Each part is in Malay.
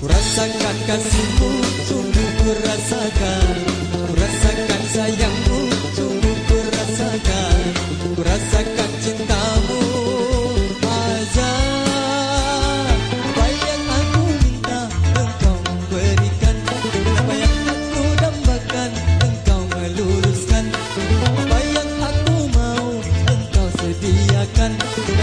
Kurasakan kasihmu, sungguh kurasakan. Thank you.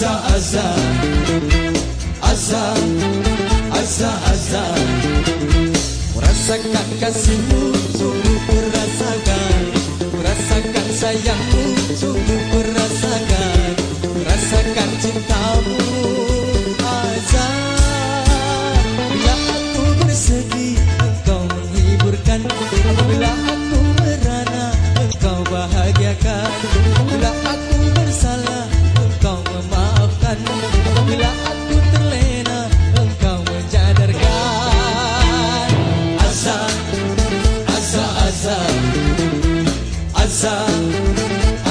Azza Azza. Azza Azza Azza. Kurasakan kasihmu Sungguh kurasakan Kurasakan sayang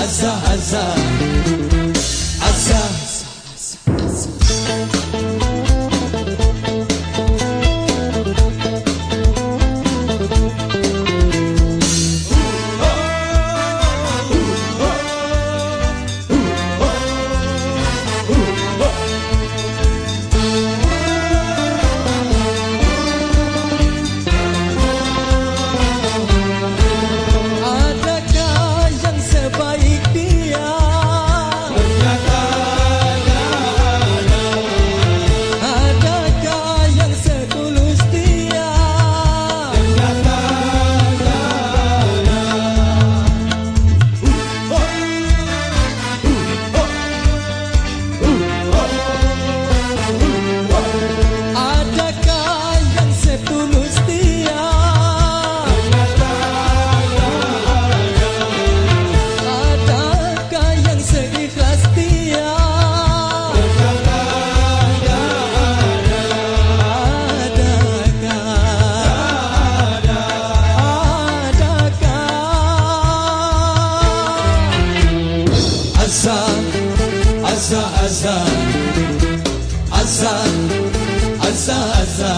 هزة هزة Azza, Azza, Azza, Azza, Azza, Azza.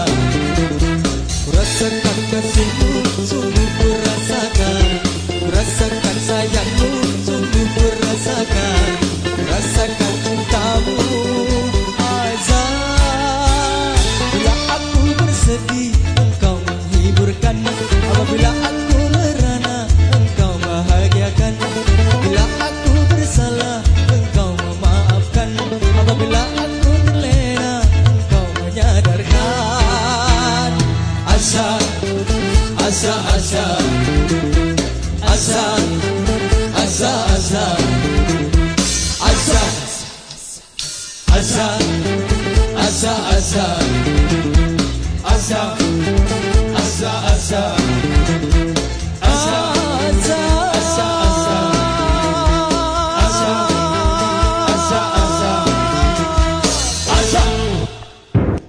Rasakan kasihmu, sungguh kurasakan. Rasakan sayangmu, sungguh kurasakan. Rasakan cintamu, Azza. Bila aku bersedih. عزة عزة عزة عزة عزة عزة